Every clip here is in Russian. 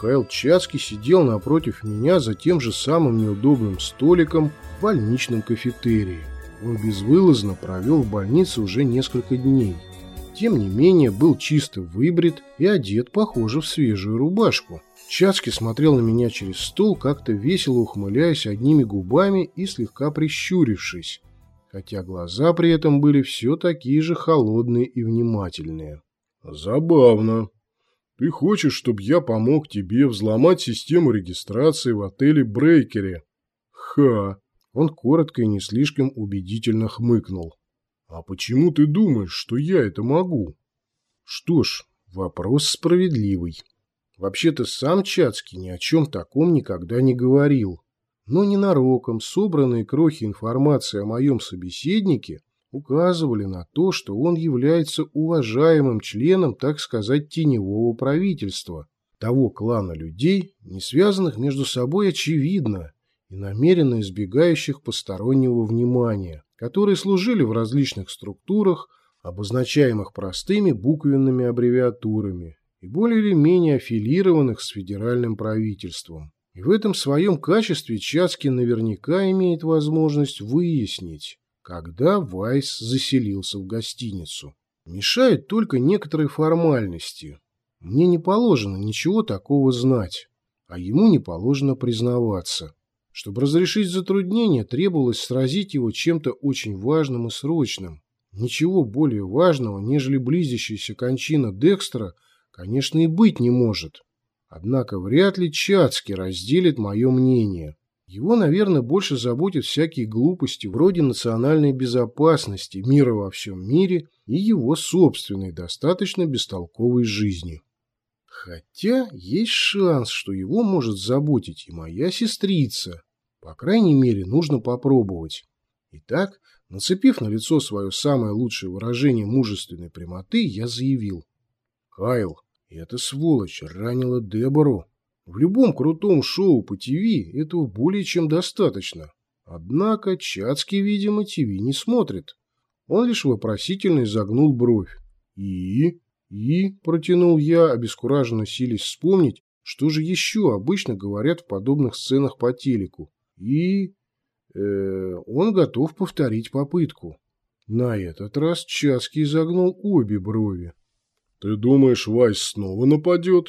Кайл Чацкий сидел напротив меня за тем же самым неудобным столиком в больничном кафетерии. Он безвылазно провел в больнице уже несколько дней. Тем не менее, был чисто выбрит и одет, похоже, в свежую рубашку. Чацкий смотрел на меня через стол, как-то весело ухмыляясь одними губами и слегка прищурившись, хотя глаза при этом были все такие же холодные и внимательные. Забавно. Ты хочешь, чтобы я помог тебе взломать систему регистрации в отеле Брейкере? Ха. Он коротко и не слишком убедительно хмыкнул. А почему ты думаешь, что я это могу? Что ж, вопрос справедливый. Вообще-то сам Чацкий ни о чем таком никогда не говорил. Но ненароком собранные крохи информации о моем собеседнике указывали на то, что он является уважаемым членом, так сказать, теневого правительства, того клана людей, не связанных между собой очевидно и намеренно избегающих постороннего внимания, которые служили в различных структурах, обозначаемых простыми буквенными аббревиатурами и более или менее аффилированных с федеральным правительством. И в этом своем качестве Чацкий наверняка имеет возможность выяснить, когда Вайс заселился в гостиницу. Мешают только некоторые формальности. Мне не положено ничего такого знать, а ему не положено признаваться. Чтобы разрешить затруднение, требовалось сразить его чем-то очень важным и срочным. Ничего более важного, нежели близящаяся кончина Декстера, конечно, и быть не может. Однако вряд ли Чацкий разделит мое мнение. Его, наверное, больше заботят всякие глупости вроде национальной безопасности, мира во всем мире и его собственной, достаточно бестолковой жизни. Хотя есть шанс, что его может заботить и моя сестрица. По крайней мере, нужно попробовать. Итак, нацепив на лицо свое самое лучшее выражение мужественной прямоты, я заявил. «Кайл, эта сволочь ранила Дебору. В любом крутом шоу по ТВ этого более чем достаточно. Однако Чацкий, видимо, ТВ не смотрит. Он лишь вопросительно изогнул бровь. «И?» «И?» – протянул я, обескураженно силясь вспомнить, что же еще обычно говорят в подобных сценах по телеку. «И?» э, Он готов повторить попытку. На этот раз Чацкий изогнул обе брови. «Ты думаешь, Вайс снова нападет?»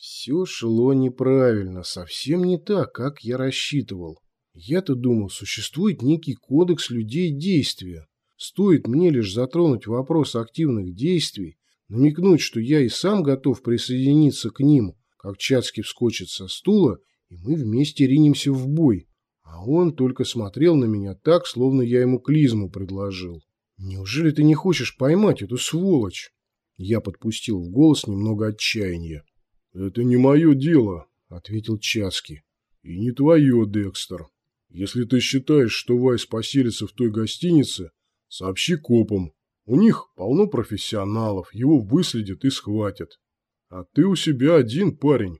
Все шло неправильно, совсем не так, как я рассчитывал. Я-то думал, существует некий кодекс людей действия. Стоит мне лишь затронуть вопрос активных действий, намекнуть, что я и сам готов присоединиться к ним, как Чацкий вскочит со стула, и мы вместе ринемся в бой. А он только смотрел на меня так, словно я ему клизму предложил. «Неужели ты не хочешь поймать эту сволочь?» Я подпустил в голос немного отчаяния. «Это не мое дело», — ответил Часки. «И не твое, Декстер. Если ты считаешь, что Вайс поселится в той гостинице, сообщи копам. У них полно профессионалов, его выследят и схватят. А ты у себя один парень.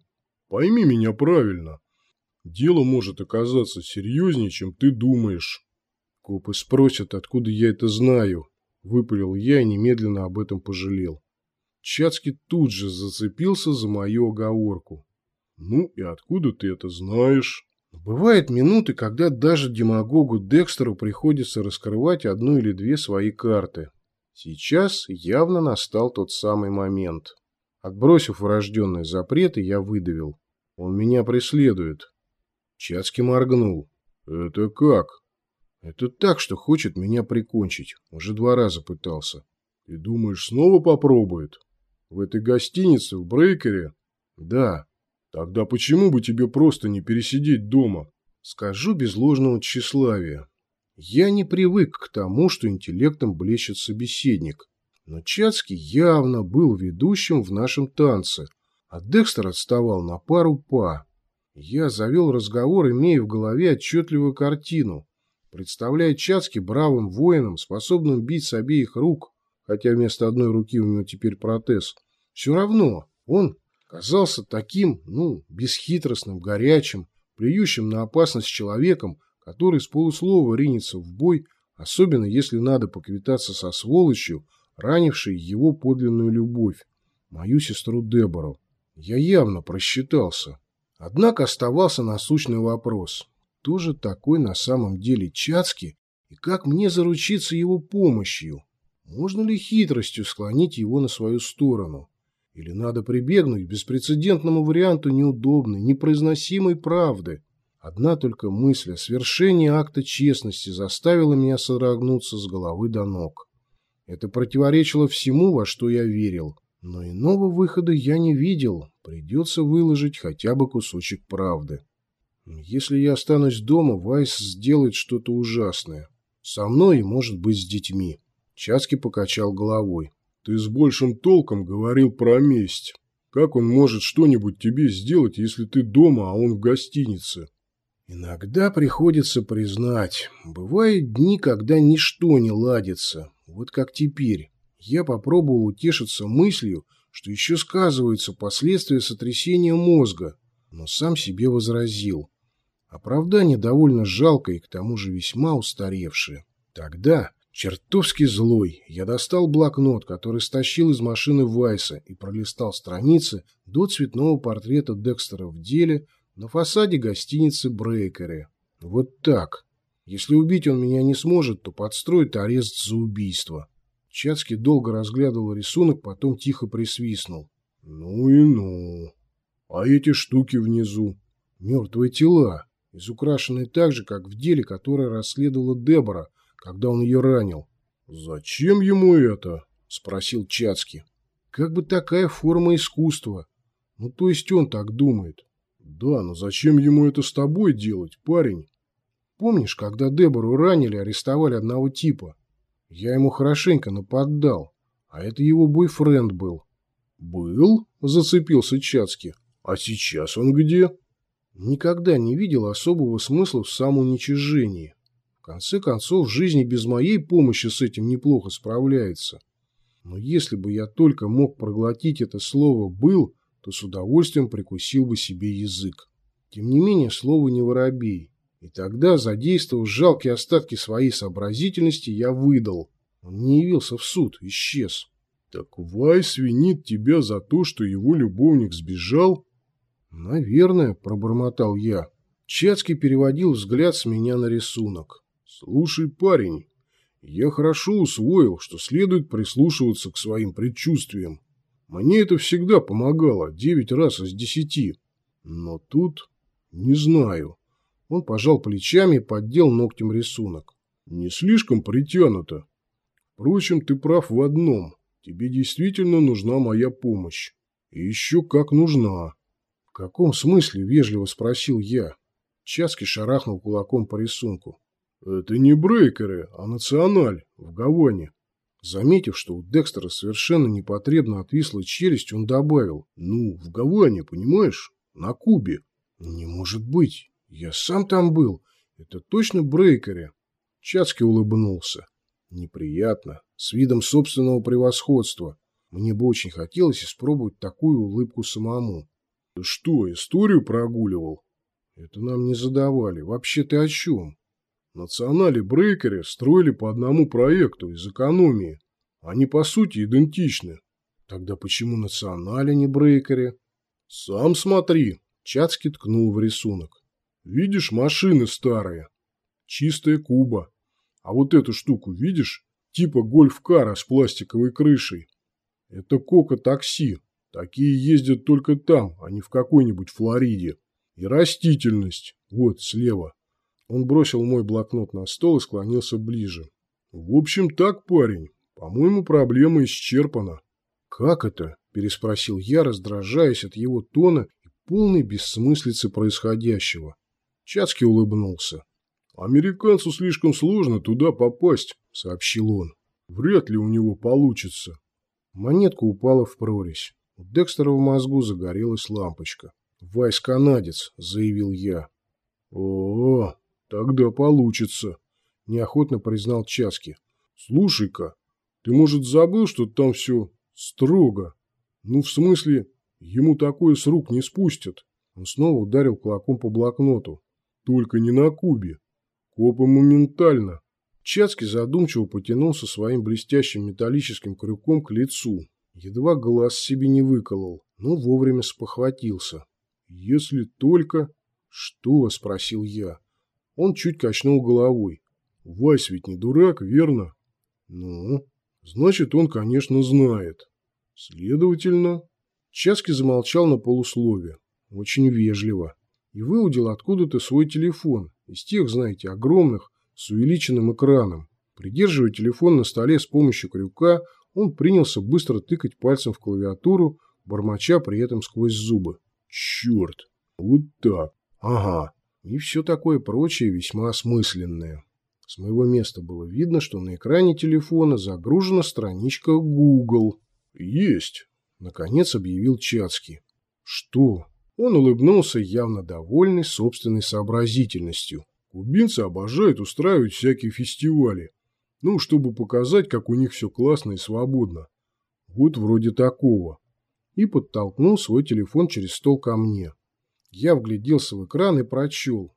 Пойми меня правильно. Дело может оказаться серьезнее, чем ты думаешь». Копы спросят, откуда я это знаю. Выпалил я и немедленно об этом пожалел. Чацкий тут же зацепился за мою оговорку. «Ну и откуда ты это знаешь?» Бывают минуты, когда даже демагогу Декстеру приходится раскрывать одну или две свои карты. Сейчас явно настал тот самый момент. Отбросив врожденные запреты, я выдавил. Он меня преследует. Чацкий моргнул. «Это как?» «Это так, что хочет меня прикончить. Уже два раза пытался». «Ты думаешь, снова попробует?» В этой гостинице, в Брейкере? Да. Тогда почему бы тебе просто не пересидеть дома? Скажу без ложного тщеславия. Я не привык к тому, что интеллектом блещет собеседник. Но Чацкий явно был ведущим в нашем танце, а Декстер отставал на пару па. Я завел разговор, имея в голове отчетливую картину, представляя Чацки бравым воином, способным бить с обеих рук, хотя вместо одной руки у него теперь протез. Все равно он казался таким, ну, бесхитростным, горячим, плюющим на опасность человеком, который с полуслова ринется в бой, особенно если надо поквитаться со сволочью, ранившей его подлинную любовь, мою сестру Дебору. Я явно просчитался. Однако оставался насущный вопрос. Кто же такой на самом деле Чацкий и как мне заручиться его помощью? Можно ли хитростью склонить его на свою сторону? Или надо прибегнуть к беспрецедентному варианту неудобной, непроизносимой правды? Одна только мысль о свершении акта честности заставила меня содрогнуться с головы до ног. Это противоречило всему, во что я верил. Но иного выхода я не видел. Придется выложить хотя бы кусочек правды. Если я останусь дома, Вайс сделает что-то ужасное. Со мной и, может быть, с детьми. Часки покачал головой. Ты с большим толком говорил про месть. Как он может что-нибудь тебе сделать, если ты дома, а он в гостинице? Иногда приходится признать, бывают дни, когда ничто не ладится, вот как теперь. Я попробовал утешиться мыслью, что еще сказываются последствия сотрясения мозга, но сам себе возразил. Оправдание довольно жалкое и к тому же весьма устаревшее. Тогда, чертовски злой, я достал блокнот, который стащил из машины Вайса и пролистал страницы до цветного портрета Декстера в деле на фасаде гостиницы Брейкере. Вот так. Если убить он меня не сможет, то подстроит арест за убийство. Чацкий долго разглядывал рисунок, потом тихо присвистнул. «Ну и ну. А эти штуки внизу?» «Мертвые тела, изукрашенные так же, как в деле, которое расследовала Дебора, когда он ее ранил». «Зачем ему это?» – спросил Чацкий. «Как бы такая форма искусства. Ну, то есть он так думает». «Да, но зачем ему это с тобой делать, парень?» «Помнишь, когда Дебору ранили, арестовали одного типа?» Я ему хорошенько наподдал, а это его бойфренд был. «Был?» – зацепился Чацкий. «А сейчас он где?» Никогда не видел особого смысла в самоуничижении. В конце концов, жизнь без моей помощи с этим неплохо справляется. Но если бы я только мог проглотить это слово «был», то с удовольствием прикусил бы себе язык. Тем не менее, слово не воробей. И тогда, задействовав жалкие остатки своей сообразительности, я выдал. Он не явился в суд, исчез. Так Вайс винит тебя за то, что его любовник сбежал? Наверное, пробормотал я. Чацкий переводил взгляд с меня на рисунок. Слушай, парень, я хорошо усвоил, что следует прислушиваться к своим предчувствиям. Мне это всегда помогало, девять раз из десяти. Но тут не знаю. Он пожал плечами и поддел ногтем рисунок. Не слишком притянуто. Впрочем, ты прав в одном. Тебе действительно нужна моя помощь. И еще как нужна. В каком смысле, вежливо спросил я. Часки шарахнул кулаком по рисунку. Это не брейкеры, а националь в Гаване. Заметив, что у Декстера совершенно непотребно отвисла челюсть, он добавил. Ну, в Гаване, понимаешь? На Кубе. Не может быть. Я сам там был. Это точно Брейкере. Чацкий улыбнулся. Неприятно. С видом собственного превосходства. Мне бы очень хотелось испробовать такую улыбку самому. Ты что, историю прогуливал? Это нам не задавали. Вообще ты о чем? Национали Брейкере строили по одному проекту из экономии. Они по сути идентичны. Тогда почему национали, а не Брейкере? Сам смотри. Чацкий ткнул в рисунок. Видишь, машины старые. Чистая Куба. А вот эту штуку видишь? Типа гольф-кара с пластиковой крышей. Это кока-такси. Такие ездят только там, а не в какой-нибудь Флориде. И растительность. Вот, слева. Он бросил мой блокнот на стол и склонился ближе. В общем, так, парень. По-моему, проблема исчерпана. Как это? Переспросил я, раздражаясь от его тона и полной бессмыслицы происходящего. Чацкий улыбнулся. «Американцу слишком сложно туда попасть», — сообщил он. «Вряд ли у него получится». Монетка упала в прорезь. У Декстера в мозгу загорелась лампочка. «Вайс-канадец», — заявил я. «О, тогда получится», — неохотно признал Часки. «Слушай-ка, ты, может, забыл, что там все строго? Ну, в смысле, ему такое с рук не спустят». Он снова ударил кулаком по блокноту. «Только не на Кубе. Копы моментально». Чацкий задумчиво потянулся своим блестящим металлическим крюком к лицу. Едва глаз себе не выколол, но вовремя спохватился. «Если только...» «Что?» – спросил я. Он чуть качнул головой. «Вась ведь не дурак, верно?» «Ну, значит, он, конечно, знает. Следовательно...» Часки замолчал на полуслове, очень вежливо, и выудил откуда-то свой телефон, из тех, знаете, огромных, с увеличенным экраном. Придерживая телефон на столе с помощью крюка, он принялся быстро тыкать пальцем в клавиатуру, бормоча при этом сквозь зубы. «Черт! Вот так! Ага!» И все такое прочее весьма осмысленное. С моего места было видно, что на экране телефона загружена страничка Google. «Есть!» – наконец объявил Чацкий. «Что?» Он улыбнулся, явно довольный собственной сообразительностью. «Кубинцы обожают устраивать всякие фестивали. Ну, чтобы показать, как у них все классно и свободно. Вот вроде такого». И подтолкнул свой телефон через стол ко мне. Я вгляделся в экран и прочел.